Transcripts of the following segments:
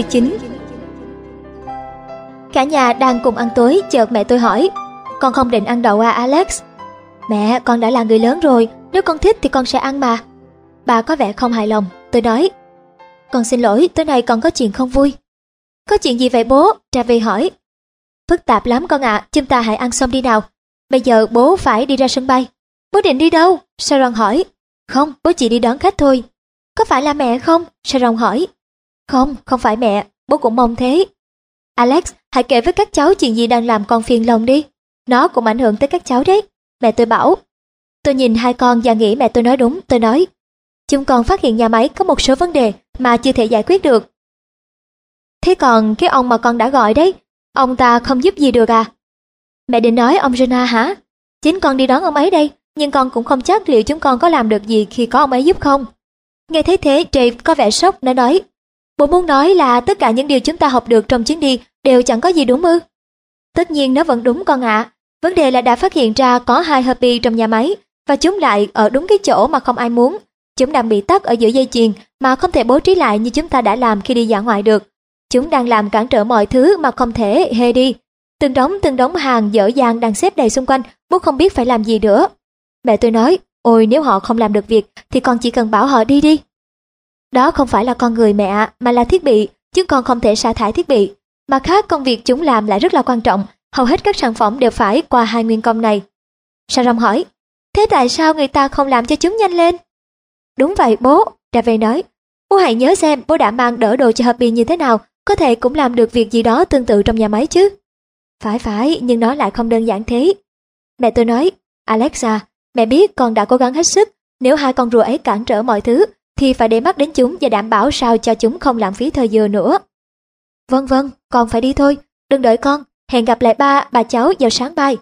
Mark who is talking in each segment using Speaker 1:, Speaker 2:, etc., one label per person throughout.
Speaker 1: 19 Cả nhà đang cùng ăn tối, chợt mẹ tôi hỏi Con không định ăn đậu à Alex? Mẹ, con đã là người lớn rồi, nếu con thích thì con sẽ ăn mà. Bà có vẻ không hài lòng, tôi nói Con xin lỗi, tối nay con có chuyện không vui. Có chuyện gì vậy bố? Travis hỏi. Phức tạp lắm con ạ, chúng ta hãy ăn xong đi nào. Bây giờ bố phải đi ra sân bay. Bố định đi đâu? Sharon hỏi. Không, bố chỉ đi đón khách thôi. Có phải là mẹ không? Sharon hỏi. Không, không phải mẹ, bố cũng mong thế. Alex, hãy kể với các cháu chuyện gì đang làm con phiền lòng đi. Nó cũng ảnh hưởng tới các cháu đấy. Mẹ tôi bảo. Tôi nhìn hai con và nghĩ mẹ tôi nói đúng, tôi nói. Chúng con phát hiện nhà máy có một số vấn đề mà chưa thể giải quyết được. Thế còn cái ông mà con đã gọi đấy, ông ta không giúp gì được à? Mẹ định nói ông Jonah hả? Chính con đi đón ông ấy đây, nhưng con cũng không chắc liệu chúng con có làm được gì khi có ông ấy giúp không. Nghe thấy thế, Dave có vẻ sốc, nó nói, Bố muốn nói là tất cả những điều chúng ta học được trong chuyến đi đều chẳng có gì đúng ư? Tất nhiên nó vẫn đúng con ạ. Vấn đề là đã phát hiện ra có hai harpy trong nhà máy và chúng lại ở đúng cái chỗ mà không ai muốn. Chúng đang bị tắt ở giữa dây chuyền mà không thể bố trí lại như chúng ta đã làm khi đi dã ngoại được. Chúng đang làm cản trở mọi thứ mà không thể hề đi. Từng đống từng đống hàng dở dàng đang xếp đầy xung quanh, bố không biết phải làm gì nữa. Mẹ tôi nói, ôi nếu họ không làm được việc thì con chỉ cần bảo họ đi đi. Đó không phải là con người mẹ mà là thiết bị, chứ con không thể sa thải thiết bị. Mặt khác công việc chúng làm lại rất là quan trọng, hầu hết các sản phẩm đều phải qua hai nguyên công này. Saram hỏi, thế tại sao người ta không làm cho chúng nhanh lên? Đúng vậy bố, David nói, bố hãy nhớ xem bố đã mang đỡ đồ cho hợp như thế nào, có thể cũng làm được việc gì đó tương tự trong nhà máy chứ. Phải phải, nhưng nó lại không đơn giản thế. Mẹ tôi nói, Alexa, mẹ biết con đã cố gắng hết sức, nếu hai con rùa ấy cản trở mọi thứ, thì phải để mắt đến chúng và đảm bảo sao cho chúng không lãng phí thời giờ nữa. Vâng vâng, con phải đi thôi, đừng đợi con, hẹn gặp lại ba, bà cháu vào sáng bay.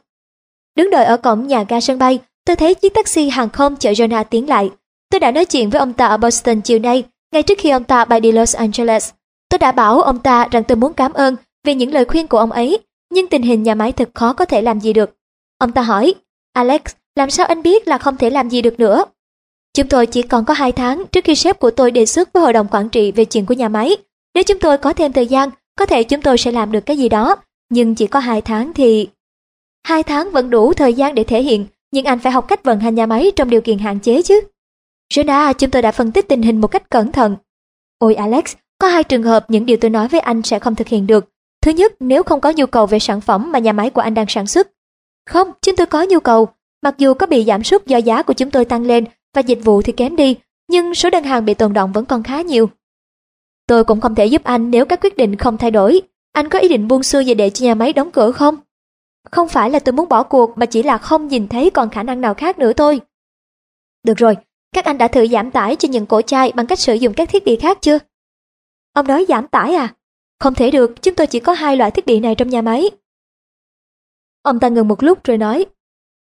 Speaker 1: Đứng đợi ở cổng nhà ga sân bay, tôi thấy chiếc taxi hàng không chở Jonah tiến lại. Tôi đã nói chuyện với ông ta ở Boston chiều nay, ngay trước khi ông ta bay đi Los Angeles. Tôi đã bảo ông ta rằng tôi muốn cảm ơn vì những lời khuyên của ông ấy, nhưng tình hình nhà máy thật khó có thể làm gì được. Ông ta hỏi, Alex, làm sao anh biết là không thể làm gì được nữa? Chúng tôi chỉ còn có 2 tháng trước khi sếp của tôi đề xuất với hội đồng quản trị về chuyện của nhà máy. Nếu chúng tôi có thêm thời gian, có thể chúng tôi sẽ làm được cái gì đó. Nhưng chỉ có 2 tháng thì... 2 tháng vẫn đủ thời gian để thể hiện, nhưng anh phải học cách vận hành nhà máy trong điều kiện hạn chế chứ. Jonah, chúng tôi đã phân tích tình hình một cách cẩn thận. Ôi Alex, có hai trường hợp những điều tôi nói với anh sẽ không thực hiện được. Thứ nhất, nếu không có nhu cầu về sản phẩm mà nhà máy của anh đang sản xuất. Không, chúng tôi có nhu cầu. Mặc dù có bị giảm sút do giá của chúng tôi tăng lên và dịch vụ thì kém đi, nhưng số đơn hàng bị tồn động vẫn còn khá nhiều. Tôi cũng không thể giúp anh nếu các quyết định không thay đổi. Anh có ý định buông xuôi và để cho nhà máy đóng cửa không? Không phải là tôi muốn bỏ cuộc mà chỉ là không nhìn thấy còn khả năng nào khác nữa thôi. Được rồi, các anh đã thử giảm tải cho những cổ chai bằng cách sử dụng các thiết bị khác chưa? Ông nói giảm tải à? Không thể được, chúng tôi chỉ có hai loại thiết bị này trong nhà máy. Ông ta ngừng một lúc rồi nói.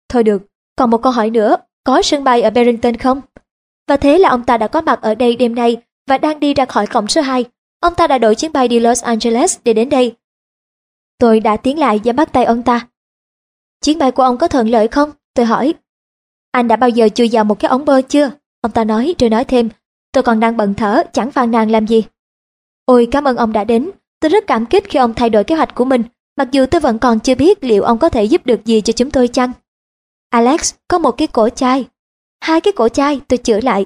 Speaker 1: Thôi được, còn một câu hỏi nữa, có sân bay ở Barrington không? Và thế là ông ta đã có mặt ở đây đêm nay và đang đi ra khỏi cổng số 2. Ông ta đã đổi chuyến bay đi Los Angeles để đến đây. Tôi đã tiến lại và bắt tay ông ta. Chuyến bay của ông có thuận lợi không? Tôi hỏi. Anh đã bao giờ chui vào một cái ống bơ chưa? Ông ta nói rồi nói thêm. Tôi còn đang bận thở, chẳng phàn nàn làm gì. Ôi cảm ơn ông đã đến. Tôi rất cảm kích khi ông thay đổi kế hoạch của mình, mặc dù tôi vẫn còn chưa biết liệu ông có thể giúp được gì cho chúng tôi chăng. Alex có một cái cổ chai. Hai cái cổ chai tôi chữa lại.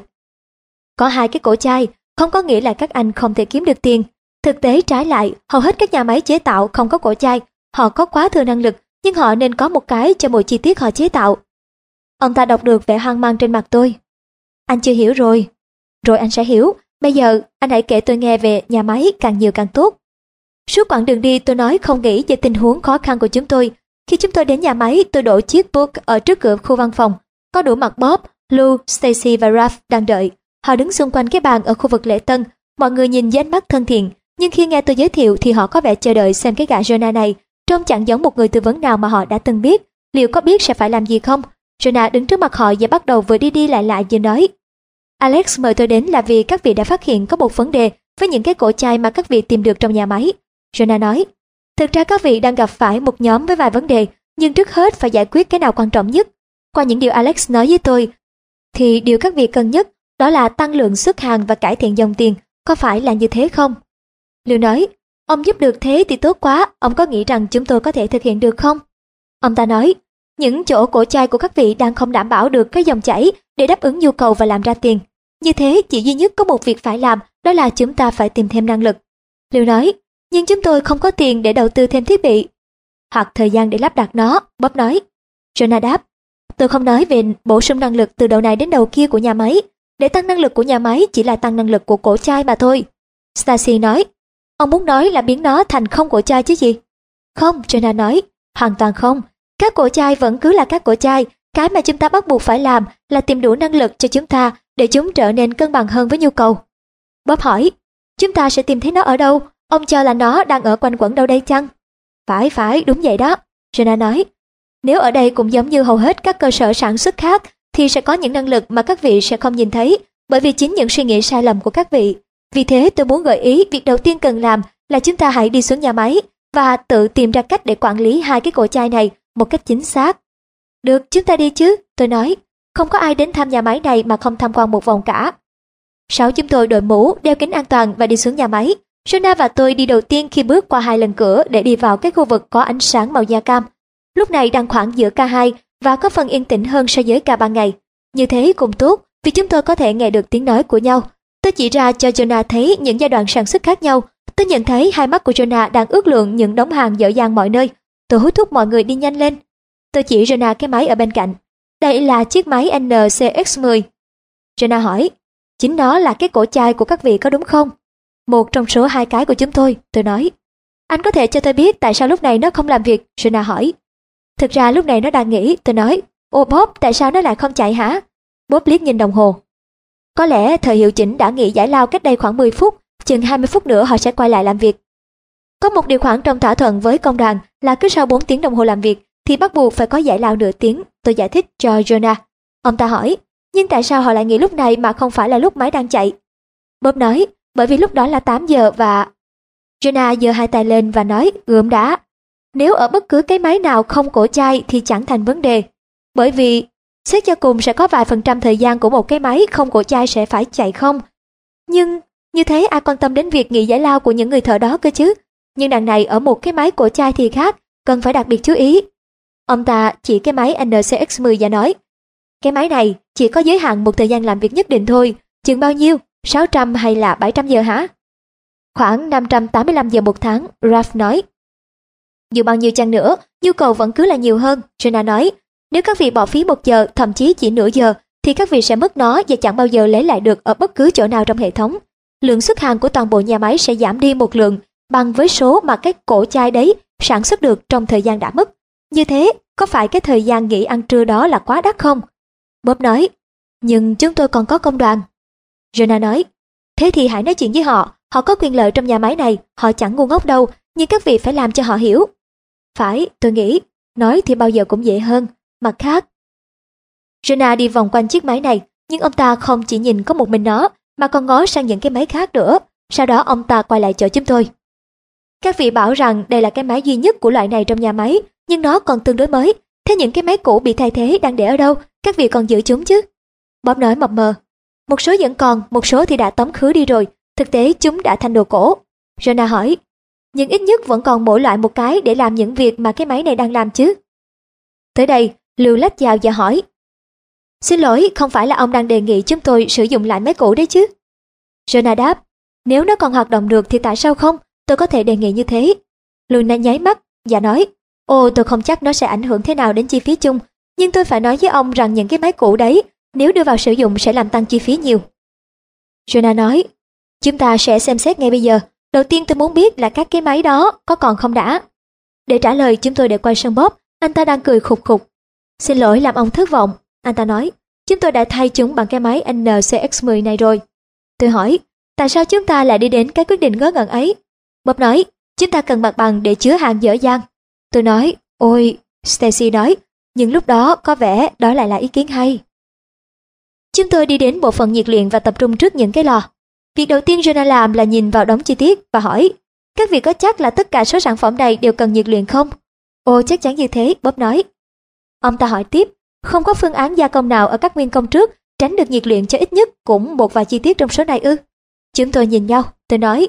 Speaker 1: Có hai cái cổ chai không có nghĩa là các anh không thể kiếm được tiền. Thực tế trái lại, hầu hết các nhà máy chế tạo không có cổ chai. Họ có quá thừa năng lực, nhưng họ nên có một cái cho mỗi chi tiết họ chế tạo. Ông ta đọc được vẻ hoang mang trên mặt tôi. Anh chưa hiểu rồi. Rồi anh sẽ hiểu. Bây giờ anh hãy kể tôi nghe về nhà máy càng nhiều càng tốt. Suốt quãng đường đi tôi nói không nghĩ về tình huống khó khăn của chúng tôi khi chúng tôi đến nhà máy, tôi đổ chiếc book ở trước cửa khu văn phòng. Có đủ mặt Bob, Lou, Stacy và Ralph đang đợi. Họ đứng xung quanh cái bàn ở khu vực lễ tân. Mọi người nhìn với ánh mắt thân thiện. Nhưng khi nghe tôi giới thiệu thì họ có vẻ chờ đợi xem cái gã Jonah này. Trông chẳng giống một người tư vấn nào mà họ đã từng biết. Liệu có biết sẽ phải làm gì không? Jonah đứng trước mặt họ và bắt đầu vừa đi đi lại lại vừa nói. Alex mời tôi đến là vì các vị đã phát hiện có một vấn đề với những cái cổ chai mà các vị tìm được trong nhà máy. Jonah nói, Thực ra các vị đang gặp phải một nhóm với vài vấn đề, nhưng trước hết phải giải quyết cái nào quan trọng nhất. Qua những điều Alex nói với tôi, thì điều các vị cần nhất đó là tăng lượng xuất hàng và cải thiện dòng tiền, có phải là như thế không? Lưu nói, ông giúp được thế thì tốt quá, ông có nghĩ rằng chúng tôi có thể thực hiện được không? Ông ta nói, những chỗ cổ chai của các vị đang không đảm bảo được cái dòng chảy để đáp ứng nhu cầu và làm ra tiền. Như thế chỉ duy nhất có một việc phải làm, đó là chúng ta phải tìm thêm năng lực. Lưu nói, nhưng chúng tôi không có tiền để đầu tư thêm thiết bị. Hoặc thời gian để lắp đặt nó, Bob nói. Jonah đáp, tôi không nói về bổ sung năng lực từ đầu này đến đầu kia của nhà máy. Để tăng năng lực của nhà máy chỉ là tăng năng lực của cổ chai mà thôi. Stacy nói, ông muốn nói là biến nó thành không cổ chai chứ gì? Không, Jonah nói, hoàn toàn không. Các cổ chai vẫn cứ là các cổ chai, cái mà chúng ta bắt buộc phải làm là tìm đủ năng lực cho chúng ta để chúng trở nên cân bằng hơn với nhu cầu. Bob hỏi, chúng ta sẽ tìm thấy nó ở đâu? Ông cho là nó đang ở quanh quẩn đâu đây chăng? Phải phải, đúng vậy đó. Jenna nói, nếu ở đây cũng giống như hầu hết các cơ sở sản xuất khác thì sẽ có những năng lực mà các vị sẽ không nhìn thấy bởi vì chính những suy nghĩ sai lầm của các vị. Vì thế tôi muốn gợi ý việc đầu tiên cần làm là chúng ta hãy đi xuống nhà máy và tự tìm ra cách để quản lý hai cái cổ chai này một cách chính xác. Được, chúng ta đi chứ, tôi nói. Không có ai đến thăm nhà máy này mà không tham quan một vòng cả. Sáu chúng tôi đội mũ, đeo kính an toàn và đi xuống nhà máy. Jonah và tôi đi đầu tiên khi bước qua hai lần cửa để đi vào cái khu vực có ánh sáng màu da cam. Lúc này đang khoảng giữa ca 2 và có phần yên tĩnh hơn so với ca ban ngày. Như thế cũng tốt vì chúng tôi có thể nghe được tiếng nói của nhau. Tôi chỉ ra cho Jonah thấy những giai đoạn sản xuất khác nhau. Tôi nhận thấy hai mắt của Jonah đang ước lượng những đống hàng dở dang mọi nơi. Tôi hối thúc mọi người đi nhanh lên. Tôi chỉ Jonah cái máy ở bên cạnh. Đây là chiếc máy NCX-10. Jonah hỏi, chính nó là cái cổ chai của các vị có đúng không? Một trong số hai cái của chúng tôi, tôi nói. Anh có thể cho tôi biết tại sao lúc này nó không làm việc, Sina hỏi. Thực ra lúc này nó đang nghĩ, tôi nói. Ô Bob, tại sao nó lại không chạy hả? Bob liếc nhìn đồng hồ. Có lẽ thời hiệu chỉnh đã nghỉ giải lao cách đây khoảng 10 phút, chừng 20 phút nữa họ sẽ quay lại làm việc. Có một điều khoản trong thỏa thuận với công đoàn là cứ sau 4 tiếng đồng hồ làm việc thì bắt buộc phải có giải lao nửa tiếng, tôi giải thích cho Jonah. Ông ta hỏi, nhưng tại sao họ lại nghỉ lúc này mà không phải là lúc máy đang chạy? Bob nói, bởi vì lúc đó là 8 giờ và... Jonah giơ hai tay lên và nói gượm đá. Nếu ở bất cứ cái máy nào không cổ chai thì chẳng thành vấn đề. Bởi vì xét cho cùng sẽ có vài phần trăm thời gian của một cái máy không cổ chai sẽ phải chạy không. Nhưng như thế ai quan tâm đến việc nghỉ giải lao của những người thợ đó cơ chứ? Nhưng đằng này ở một cái máy cổ chai thì khác, cần phải đặc biệt chú ý. Ông ta chỉ cái máy NCX10 và nói, cái máy này chỉ có giới hạn một thời gian làm việc nhất định thôi, chừng bao nhiêu, 600 hay là 700 giờ hả? Khoảng 585 giờ một tháng, Ralph nói. Dù bao nhiêu chăng nữa, nhu cầu vẫn cứ là nhiều hơn, Jenna nói. Nếu các vị bỏ phí một giờ, thậm chí chỉ nửa giờ, thì các vị sẽ mất nó và chẳng bao giờ lấy lại được ở bất cứ chỗ nào trong hệ thống. Lượng xuất hàng của toàn bộ nhà máy sẽ giảm đi một lượng bằng với số mà cái cổ chai đấy sản xuất được trong thời gian đã mất. Như thế, có phải cái thời gian nghỉ ăn trưa đó là quá đắt không? Bob nói, nhưng chúng tôi còn có công đoàn. Jonah nói, thế thì hãy nói chuyện với họ, họ có quyền lợi trong nhà máy này, họ chẳng ngu ngốc đâu, nhưng các vị phải làm cho họ hiểu. Phải, tôi nghĩ, nói thì bao giờ cũng dễ hơn, mặt khác. Jonah đi vòng quanh chiếc máy này, nhưng ông ta không chỉ nhìn có một mình nó, mà còn ngó sang những cái máy khác nữa. Sau đó ông ta quay lại chỗ chúng tôi. Các vị bảo rằng đây là cái máy duy nhất của loại này trong nhà máy, nhưng nó còn tương đối mới. Thế những cái máy cũ bị thay thế đang để ở đâu? Các vị còn giữ chúng chứ? Bob nói mập mờ. Một số vẫn còn, một số thì đã tống khứ đi rồi. Thực tế chúng đã thành đồ cổ. rona hỏi, nhưng ít nhất vẫn còn mỗi loại một cái để làm những việc mà cái máy này đang làm chứ. Tới đây, Lưu lách vào và hỏi, Xin lỗi, không phải là ông đang đề nghị chúng tôi sử dụng lại máy cũ đấy chứ? Jonah đáp, nếu nó còn hoạt động được thì tại sao không? Tôi có thể đề nghị như thế. Luna nháy mắt và nói, ồ tôi không chắc nó sẽ ảnh hưởng thế nào đến chi phí chung, nhưng tôi phải nói với ông rằng những cái máy cũ đấy, nếu đưa vào sử dụng sẽ làm tăng chi phí nhiều. Jonah nói, chúng ta sẽ xem xét ngay bây giờ. Đầu tiên tôi muốn biết là các cái máy đó có còn không đã. Để trả lời chúng tôi để quay sân bóp, anh ta đang cười khục khục. Xin lỗi làm ông thất vọng, anh ta nói, chúng tôi đã thay chúng bằng cái máy NCX10 này rồi. Tôi hỏi, tại sao chúng ta lại đi đến cái quyết định ngớ ngẩn ấy? Bob nói, chúng ta cần mặt bằng để chứa hàng dở dang. Tôi nói, ôi, Stacy nói, nhưng lúc đó có vẻ đó lại là ý kiến hay. Chúng tôi đi đến bộ phận nhiệt luyện và tập trung trước những cái lò. Việc đầu tiên Jonah làm là nhìn vào đống chi tiết và hỏi, các vị có chắc là tất cả số sản phẩm này đều cần nhiệt luyện không? Ồ chắc chắn như thế, Bob nói. Ông ta hỏi tiếp, không có phương án gia công nào ở các nguyên công trước tránh được nhiệt luyện cho ít nhất cũng một vài chi tiết trong số này ư? Chúng tôi nhìn nhau, tôi nói,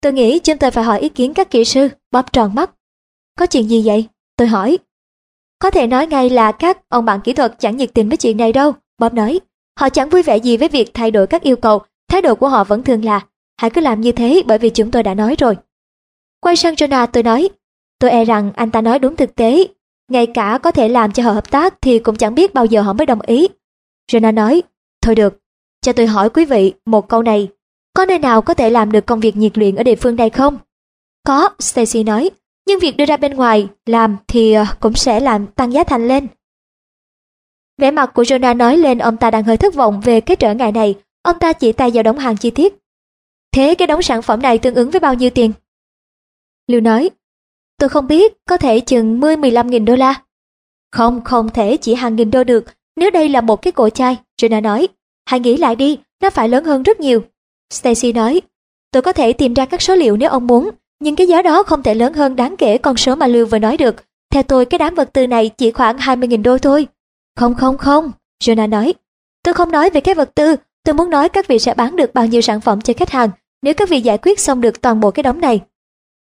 Speaker 1: Tôi nghĩ chúng tôi phải hỏi ý kiến các kỹ sư, Bob tròn mắt. Có chuyện gì vậy? Tôi hỏi. Có thể nói ngay là các ông bạn kỹ thuật chẳng nhiệt tình với chuyện này đâu, Bob nói. Họ chẳng vui vẻ gì với việc thay đổi các yêu cầu, thái độ của họ vẫn thường là hãy cứ làm như thế bởi vì chúng tôi đã nói rồi. Quay sang Jonah tôi nói, tôi e rằng anh ta nói đúng thực tế, ngay cả có thể làm cho họ hợp tác thì cũng chẳng biết bao giờ họ mới đồng ý. Jonah nói, thôi được, cho tôi hỏi quý vị một câu này, có nơi nào có thể làm được công việc nhiệt luyện ở địa phương này không? Có, Stacy nói, nhưng việc đưa ra bên ngoài làm thì ờ, cũng sẽ làm tăng giá thành lên. Vẻ mặt của Jonah nói lên ông ta đang hơi thất vọng về cái trở ngại này, ông ta chỉ tay vào đống hàng chi tiết. Thế cái đống sản phẩm này tương ứng với bao nhiêu tiền? Lưu nói, tôi không biết, có thể chừng 10-15 nghìn đô la. Không, không thể chỉ hàng nghìn đô được, nếu đây là một cái cổ chai, Jonah nói. Hãy nghĩ lại đi, nó phải lớn hơn rất nhiều. Stacy nói, tôi có thể tìm ra các số liệu nếu ông muốn, nhưng cái giá đó không thể lớn hơn đáng kể con số mà Lưu vừa nói được. Theo tôi cái đám vật tư này chỉ khoảng 20.000 đô thôi. Không không không, Jonah nói. Tôi không nói về cái vật tư, tôi muốn nói các vị sẽ bán được bao nhiêu sản phẩm cho khách hàng nếu các vị giải quyết xong được toàn bộ cái đống này.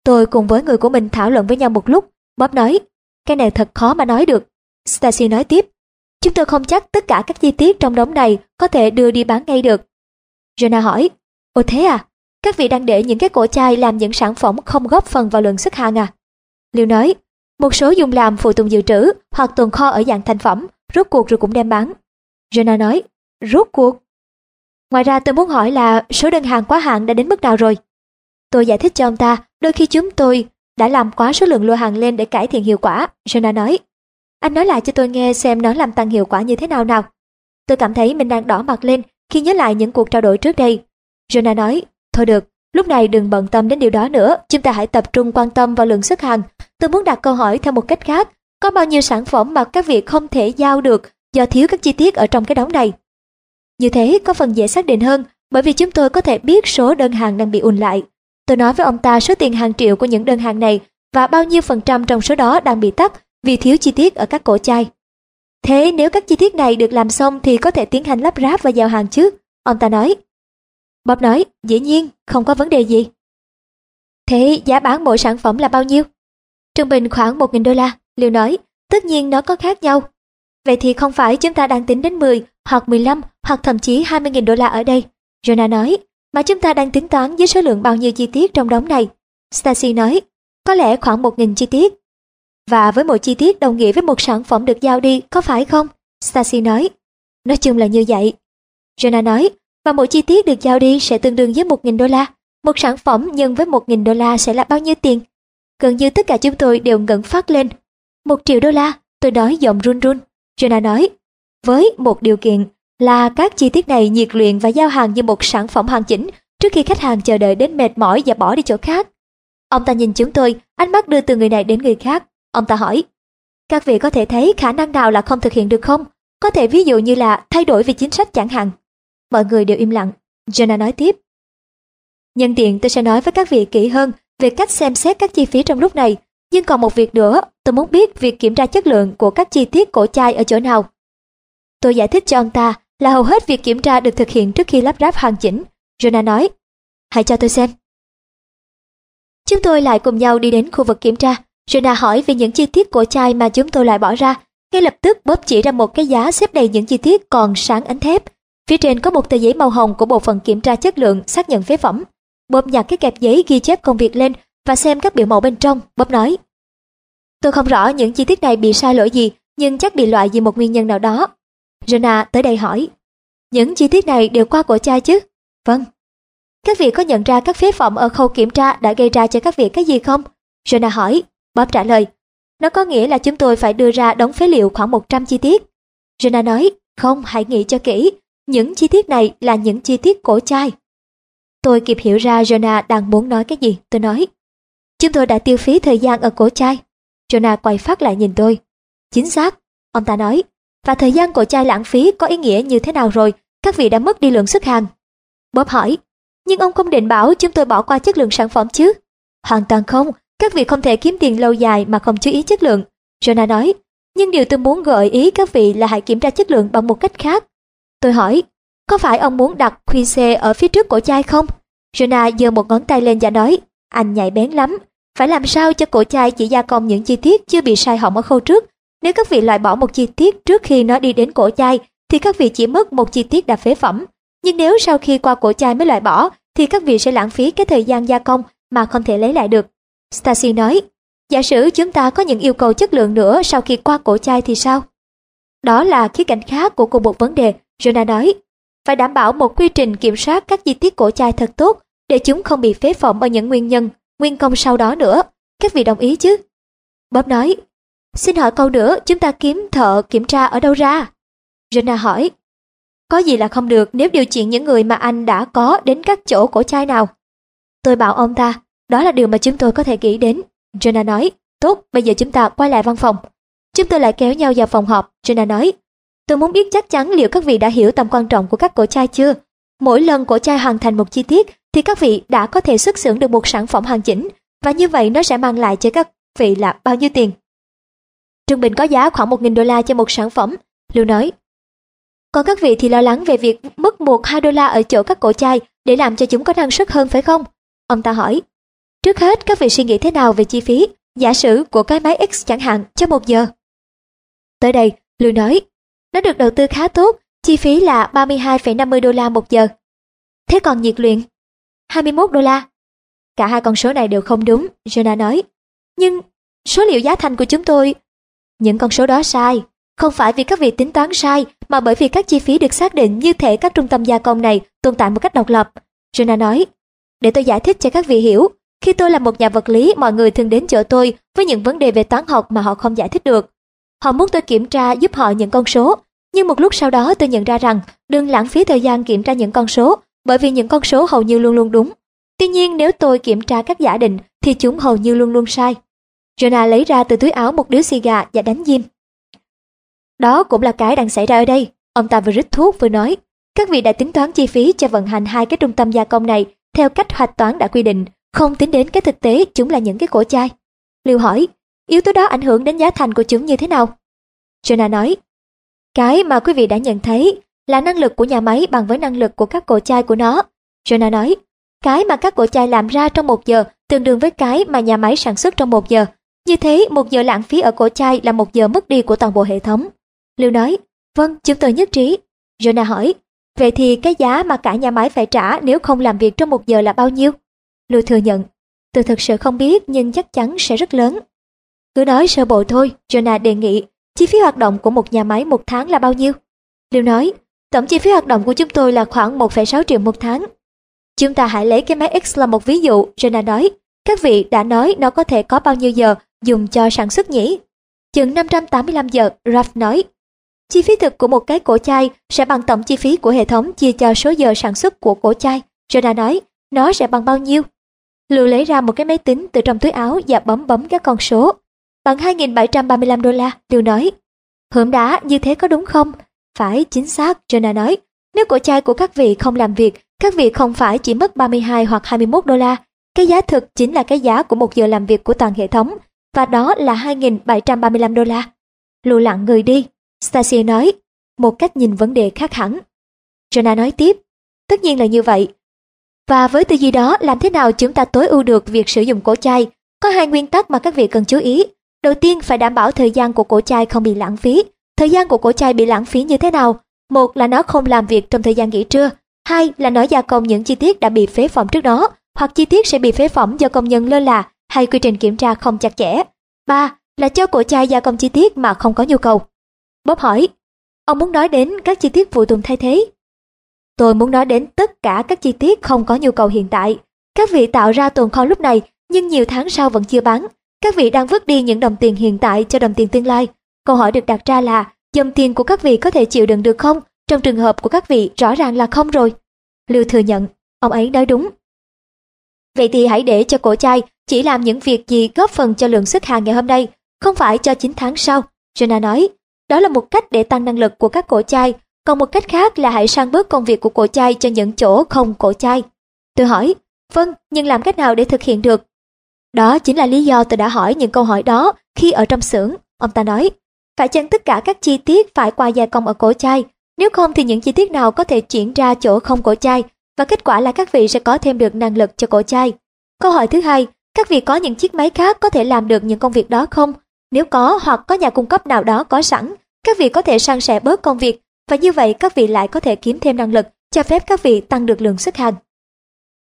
Speaker 1: Tôi cùng với người của mình thảo luận với nhau một lúc, Bob nói, cái này thật khó mà nói được. Stacy nói tiếp, chúng tôi không chắc tất cả các chi tiết trong đống này có thể đưa đi bán ngay được. Jonah hỏi, ồ thế à, các vị đang để những cái cổ chai làm những sản phẩm không góp phần vào lượng xuất hàng à? Liêu nói, một số dùng làm phụ tùng dự trữ hoặc tồn kho ở dạng thành phẩm, rốt cuộc rồi cũng đem bán. Jonah nói, rốt cuộc? Ngoài ra tôi muốn hỏi là số đơn hàng quá hạn đã đến mức nào rồi? Tôi giải thích cho ông ta, đôi khi chúng tôi đã làm quá số lượng lô hàng lên để cải thiện hiệu quả. Jonah nói, anh nói lại cho tôi nghe xem nó làm tăng hiệu quả như thế nào nào. Tôi cảm thấy mình đang đỏ mặt lên khi nhớ lại những cuộc trao đổi trước đây. Jonah nói, thôi được, lúc này đừng bận tâm đến điều đó nữa, chúng ta hãy tập trung quan tâm vào lượng xuất hàng. Tôi muốn đặt câu hỏi theo một cách khác, có bao nhiêu sản phẩm mà các vị không thể giao được do thiếu các chi tiết ở trong cái đóng này? Như thế có phần dễ xác định hơn, bởi vì chúng tôi có thể biết số đơn hàng đang bị ùn lại. Tôi nói với ông ta số tiền hàng triệu của những đơn hàng này và bao nhiêu phần trăm trong số đó đang bị tắt vì thiếu chi tiết ở các cổ chai. Thế nếu các chi tiết này được làm xong thì có thể tiến hành lắp ráp và giao hàng chứ? Ông ta nói. Bob nói, dĩ nhiên, không có vấn đề gì. Thế giá bán mỗi sản phẩm là bao nhiêu? Trung bình khoảng 1.000 đô la, Liêu nói, tất nhiên nó có khác nhau. Vậy thì không phải chúng ta đang tính đến 10 hoặc 15 hoặc thậm chí 20.000 đô la ở đây. Jonah nói, mà chúng ta đang tính toán với số lượng bao nhiêu chi tiết trong đống này. Stacy nói, có lẽ khoảng 1.000 chi tiết. Và với mỗi chi tiết đồng nghĩa với một sản phẩm được giao đi, có phải không? Stacy nói, nói chung là như vậy. Jonah nói, và mỗi chi tiết được giao đi sẽ tương đương với 1.000 đô la. Một sản phẩm nhân với 1.000 đô la sẽ là bao nhiêu tiền? Gần như tất cả chúng tôi đều ngẩng phát lên. Một triệu đô la, tôi nói giọng run run. Jonah nói, với một điều kiện là các chi tiết này nhiệt luyện và giao hàng như một sản phẩm hoàn chỉnh trước khi khách hàng chờ đợi đến mệt mỏi và bỏ đi chỗ khác. Ông ta nhìn chúng tôi, ánh mắt đưa từ người này đến người khác. Ông ta hỏi, các vị có thể thấy khả năng nào là không thực hiện được không? Có thể ví dụ như là thay đổi về chính sách chẳng hạn. Mọi người đều im lặng. Jonah nói tiếp. Nhân tiện tôi sẽ nói với các vị kỹ hơn về cách xem xét các chi phí trong lúc này. Nhưng còn một việc nữa, tôi muốn biết việc kiểm tra chất lượng của các chi tiết cổ chai ở chỗ nào. Tôi giải thích cho ông ta là hầu hết việc kiểm tra được thực hiện trước khi lắp ráp hoàn chỉnh. Jonah nói, hãy cho tôi xem. Chúng tôi lại cùng nhau đi đến khu vực kiểm tra. Jonah hỏi về những chi tiết cổ chai mà chúng tôi lại bỏ ra. Ngay lập tức Bob chỉ ra một cái giá xếp đầy những chi tiết còn sáng ánh thép. Phía trên có một tờ giấy màu hồng của bộ phận kiểm tra chất lượng xác nhận phế phẩm. Bob nhặt cái kẹp giấy ghi chép công việc lên và xem các biểu mẫu bên trong. Bob nói, tôi không rõ những chi tiết này bị sai lỗi gì, nhưng chắc bị loại vì một nguyên nhân nào đó. Rena tới đây hỏi, những chi tiết này đều qua cổ chai chứ? Vâng. Các vị có nhận ra các phế phẩm ở khâu kiểm tra đã gây ra cho các vị cái gì không? Rena hỏi, Bob trả lời, nó có nghĩa là chúng tôi phải đưa ra đống phế liệu khoảng 100 chi tiết. Rena nói, không, hãy nghĩ cho kỹ, những chi tiết này là những chi tiết cổ chai. Tôi kịp hiểu ra Jonah đang muốn nói cái gì, tôi nói. Chúng tôi đã tiêu phí thời gian ở cổ chai. Jonah quay phát lại nhìn tôi. Chính xác, ông ta nói. Và thời gian cổ chai lãng phí có ý nghĩa như thế nào rồi, các vị đã mất đi lượng xuất hàng. Bob hỏi, nhưng ông không định bảo chúng tôi bỏ qua chất lượng sản phẩm chứ? Hoàn toàn không, các vị không thể kiếm tiền lâu dài mà không chú ý chất lượng. Jonah nói, nhưng điều tôi muốn gợi ý các vị là hãy kiểm tra chất lượng bằng một cách khác. Tôi hỏi, có phải ông muốn đặt xe ở phía trước cổ chai không? Jonah giơ một ngón tay lên và nói, anh nhạy bén lắm, phải làm sao cho cổ chai chỉ gia công những chi tiết chưa bị sai hỏng ở khâu trước. Nếu các vị loại bỏ một chi tiết trước khi nó đi đến cổ chai, thì các vị chỉ mất một chi tiết đã phế phẩm. Nhưng nếu sau khi qua cổ chai mới loại bỏ, thì các vị sẽ lãng phí cái thời gian gia công mà không thể lấy lại được. Stacy nói, giả sử chúng ta có những yêu cầu chất lượng nữa sau khi qua cổ chai thì sao? Đó là khía cạnh khác của cùng một vấn đề, Jonah nói. Phải đảm bảo một quy trình kiểm soát các chi tiết cổ chai thật tốt để chúng không bị phế phẩm ở những nguyên nhân, nguyên công sau đó nữa. Các vị đồng ý chứ? Bob nói, xin hỏi câu nữa, chúng ta kiếm thợ kiểm tra ở đâu ra? Jonah hỏi, có gì là không được nếu điều chuyển những người mà anh đã có đến các chỗ cổ chai nào? Tôi bảo ông ta, đó là điều mà chúng tôi có thể nghĩ đến. Jonah nói, tốt, bây giờ chúng ta quay lại văn phòng. Chúng tôi lại kéo nhau vào phòng họp, Jonah nói, tôi muốn biết chắc chắn liệu các vị đã hiểu tầm quan trọng của các cổ chai chưa? Mỗi lần cổ chai hoàn thành một chi tiết thì các vị đã có thể xuất xưởng được một sản phẩm hoàn chỉnh và như vậy nó sẽ mang lại cho các vị là bao nhiêu tiền? Trung bình có giá khoảng 1.000 đô la cho một sản phẩm, Lưu nói. Còn các vị thì lo lắng về việc mất 1-2 đô la ở chỗ các cổ chai để làm cho chúng có năng suất hơn phải không? Ông ta hỏi. Trước hết các vị suy nghĩ thế nào về chi phí, giả sử của cái máy X chẳng hạn cho một giờ? Tới đây, Lưu nói, nó được đầu tư khá tốt, chi phí là 32,50 đô la một giờ. Thế còn nhiệt luyện? 21 đô la. Cả hai con số này đều không đúng, Jonah nói. Nhưng số liệu giá thành của chúng tôi... Những con số đó sai. Không phải vì các vị tính toán sai, mà bởi vì các chi phí được xác định như thể các trung tâm gia công này tồn tại một cách độc lập. Jonah nói, để tôi giải thích cho các vị hiểu, khi tôi là một nhà vật lý, mọi người thường đến chỗ tôi với những vấn đề về toán học mà họ không giải thích được. Họ muốn tôi kiểm tra giúp họ những con số, nhưng một lúc sau đó tôi nhận ra rằng đừng lãng phí thời gian kiểm tra những con số, bởi vì những con số hầu như luôn luôn đúng. Tuy nhiên nếu tôi kiểm tra các giả định thì chúng hầu như luôn luôn sai. Jonah lấy ra từ túi áo một điếu xì gà và đánh diêm. Đó cũng là cái đang xảy ra ở đây. Ông ta vừa rít thuốc vừa nói. Các vị đã tính toán chi phí cho vận hành hai cái trung tâm gia công này theo cách hoạch toán đã quy định, không tính đến cái thực tế chúng là những cái cổ chai. Liêu hỏi, yếu tố đó ảnh hưởng đến giá thành của chúng như thế nào? Jonah nói, cái mà quý vị đã nhận thấy là năng lực của nhà máy bằng với năng lực của các cổ chai của nó. Jonah nói, cái mà các cổ chai làm ra trong một giờ tương đương với cái mà nhà máy sản xuất trong một giờ. Như thế, một giờ lãng phí ở cổ chai là một giờ mất đi của toàn bộ hệ thống. Lưu nói, vâng, chúng tôi nhất trí. Jonah hỏi, vậy thì cái giá mà cả nhà máy phải trả nếu không làm việc trong một giờ là bao nhiêu? Lưu thừa nhận, tôi thực sự không biết nhưng chắc chắn sẽ rất lớn. Cứ nói sơ bộ thôi, Jonah đề nghị, chi phí hoạt động của một nhà máy một tháng là bao nhiêu? Lưu nói, tổng chi phí hoạt động của chúng tôi là khoảng 1,6 triệu một tháng. Chúng ta hãy lấy cái máy X là một ví dụ, Jenna nói, các vị đã nói nó có thể có bao nhiêu giờ dùng cho sản xuất nhỉ? Chừng 585 giờ, Ralph nói. Chi phí thực của một cái cổ chai sẽ bằng tổng chi phí của hệ thống chia cho số giờ sản xuất của cổ chai. Jenna nói, nó sẽ bằng bao nhiêu? Lưu lấy ra một cái máy tính từ trong túi áo và bấm bấm các con số. Bằng 2.735 đô la, Lưu nói. Hưởng đã như thế có đúng không? Phải, chính xác, Jenna nói. Nếu cổ chai của các vị không làm việc, các vị không phải chỉ mất 32 hoặc 21 đô la. Cái giá thực chính là cái giá của một giờ làm việc của toàn hệ thống, và đó là 2.735 đô la. Lù lặng người đi, Stacy nói, một cách nhìn vấn đề khác hẳn. Jenna nói tiếp, tất nhiên là như vậy. Và với tư duy đó, làm thế nào chúng ta tối ưu được việc sử dụng cổ chai? Có hai nguyên tắc mà các vị cần chú ý. Đầu tiên phải đảm bảo thời gian của cổ chai không bị lãng phí. Thời gian của cổ chai bị lãng phí như thế nào? Một là nó không làm việc trong thời gian nghỉ trưa. Hai là nó gia công những chi tiết đã bị phế phẩm trước đó, hoặc chi tiết sẽ bị phế phẩm do công nhân lơ là hay quy trình kiểm tra không chặt chẽ. Ba là cho cổ chai gia công chi tiết mà không có nhu cầu. Bob hỏi, ông muốn nói đến các chi tiết phụ tùng thay thế? Tôi muốn nói đến tất cả các chi tiết không có nhu cầu hiện tại. Các vị tạo ra tồn kho lúc này nhưng nhiều tháng sau vẫn chưa bán. Các vị đang vứt đi những đồng tiền hiện tại cho đồng tiền tương lai. Câu hỏi được đặt ra là dòng tiền của các vị có thể chịu đựng được không? Trong trường hợp của các vị rõ ràng là không rồi. Lưu thừa nhận, ông ấy nói đúng. Vậy thì hãy để cho cổ chai chỉ làm những việc gì góp phần cho lượng xuất hàng ngày hôm nay, không phải cho 9 tháng sau. Jonah nói, đó là một cách để tăng năng lực của các cổ chai, còn một cách khác là hãy sang bớt công việc của cổ chai cho những chỗ không cổ chai. Tôi hỏi, vâng, nhưng làm cách nào để thực hiện được? Đó chính là lý do tôi đã hỏi những câu hỏi đó khi ở trong xưởng. Ông ta nói, phải chăng tất cả các chi tiết phải qua gia công ở cổ chai? Nếu không thì những chi tiết nào có thể chuyển ra chỗ không cổ chai? và kết quả là các vị sẽ có thêm được năng lực cho cổ chai. Câu hỏi thứ hai, các vị có những chiếc máy khác có thể làm được những công việc đó không? Nếu có hoặc có nhà cung cấp nào đó có sẵn, các vị có thể san sẻ bớt công việc và như vậy các vị lại có thể kiếm thêm năng lực cho phép các vị tăng được lượng xuất hàng.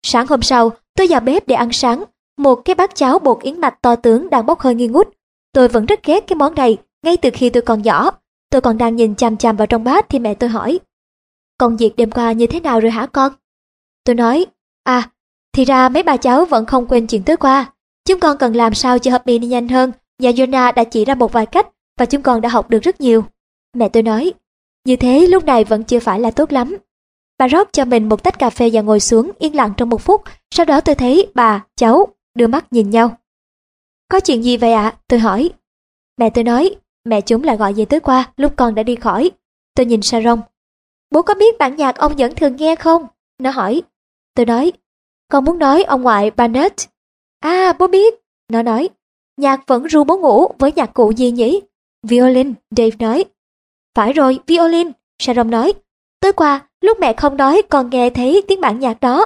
Speaker 1: Sáng hôm sau, tôi vào bếp để ăn sáng. Một cái bát cháo bột yến mạch to tướng đang bốc hơi nghi ngút. Tôi vẫn rất ghét cái món này, ngay từ khi tôi còn nhỏ. Tôi còn đang nhìn chằm chằm vào trong bát thì mẹ tôi hỏi. Công việc đêm qua như thế nào rồi hả con? Tôi nói, à, thì ra mấy bà cháu vẫn không quên chuyện tối qua. Chúng con cần làm sao cho hợp đi nhanh hơn. Nhà Jonah đã chỉ ra một vài cách và chúng con đã học được rất nhiều. Mẹ tôi nói, như thế lúc này vẫn chưa phải là tốt lắm. Bà rót cho mình một tách cà phê và ngồi xuống yên lặng trong một phút. Sau đó tôi thấy bà, cháu đưa mắt nhìn nhau. Có chuyện gì vậy ạ? Tôi hỏi. Mẹ tôi nói, mẹ chúng là gọi về tối qua lúc con đã đi khỏi. Tôi nhìn Sarong. Bố có biết bản nhạc ông vẫn thường nghe không? Nó hỏi. Tôi nói, con muốn nói ông ngoại Barnett. À, bố biết. Nó nói, nhạc vẫn ru bố ngủ với nhạc cụ gì nhỉ? Violin, Dave nói. Phải rồi, violin, Sarong nói. Tối qua, lúc mẹ không nói con nghe thấy tiếng bản nhạc đó.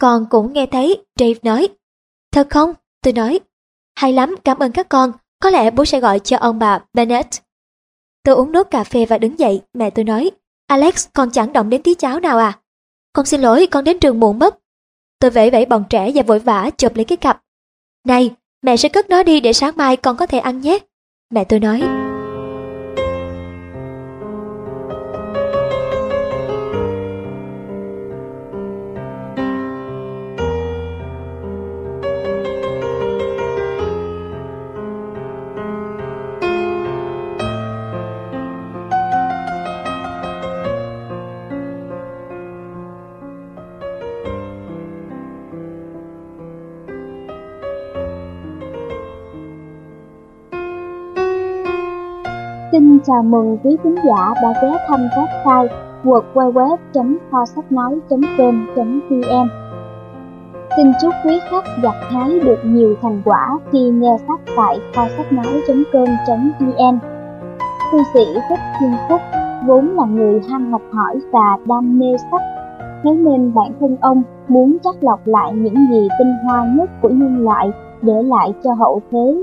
Speaker 1: Con cũng nghe thấy, Dave nói. Thật không? Tôi nói. Hay lắm, cảm ơn các con. Có lẽ bố sẽ gọi cho ông bà Bennett. Tôi uống nốt cà phê và đứng dậy, mẹ tôi nói. Alex, con chẳng động đến tí cháo nào à? Con xin lỗi, con đến trường muộn mất. Tôi vẫy vẫy bọn trẻ và vội vã chụp lấy cái cặp. Này, mẹ sẽ cất nó đi để sáng mai con có thể ăn nhé. Mẹ tôi nói.
Speaker 2: Chào mừng quý khán giả đã ghé thăm website www.kho sách nói.com.vn Xin chúc quý khách gặt hái được nhiều thành quả khi nghe sách tại kho sách nói.com.vn Thư sĩ Thích Thiên Phúc, vốn là người ham học hỏi và đam mê sách, Thế nên bản thân ông muốn chắc lọc lại những gì tinh hoa nhất của nhân loại để lại cho hậu thế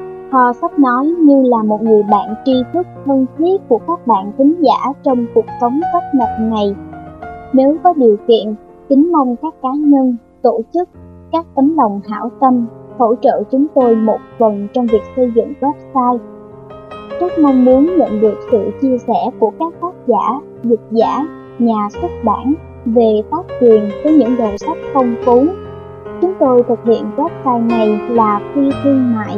Speaker 2: Kho sách nói như là một người bạn tri thức thân thiết của các bạn thính giả trong cuộc sống tấp nập này. Nếu có điều kiện, kính mong các cá nhân, tổ chức, các tấm lòng hảo tâm hỗ trợ chúng tôi một phần trong việc xây dựng website. Rất mong muốn nhận được sự chia sẻ của các tác giả, dịch giả, nhà xuất bản về tác quyền với những đầu sách phong phú. Chúng tôi thực hiện website này là phi thương mại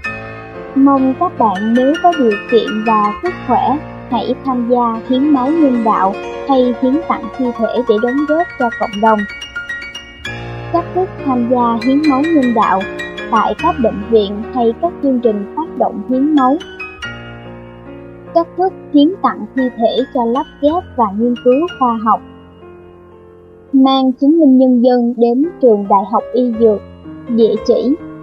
Speaker 2: Mong các bạn nếu có điều kiện và sức khỏe, hãy tham gia hiến máu nhân đạo hay hiến tặng thi thể để đóng góp cho cộng đồng. Cách thức tham gia hiến máu nhân đạo tại các bệnh viện hay các chương trình phát động hiến máu. Cách thức hiến tặng thi thể cho lắp ghép và nghiên cứu khoa học. Mang chứng minh nhân dân đến trường Đại học Y Dược, địa chỉ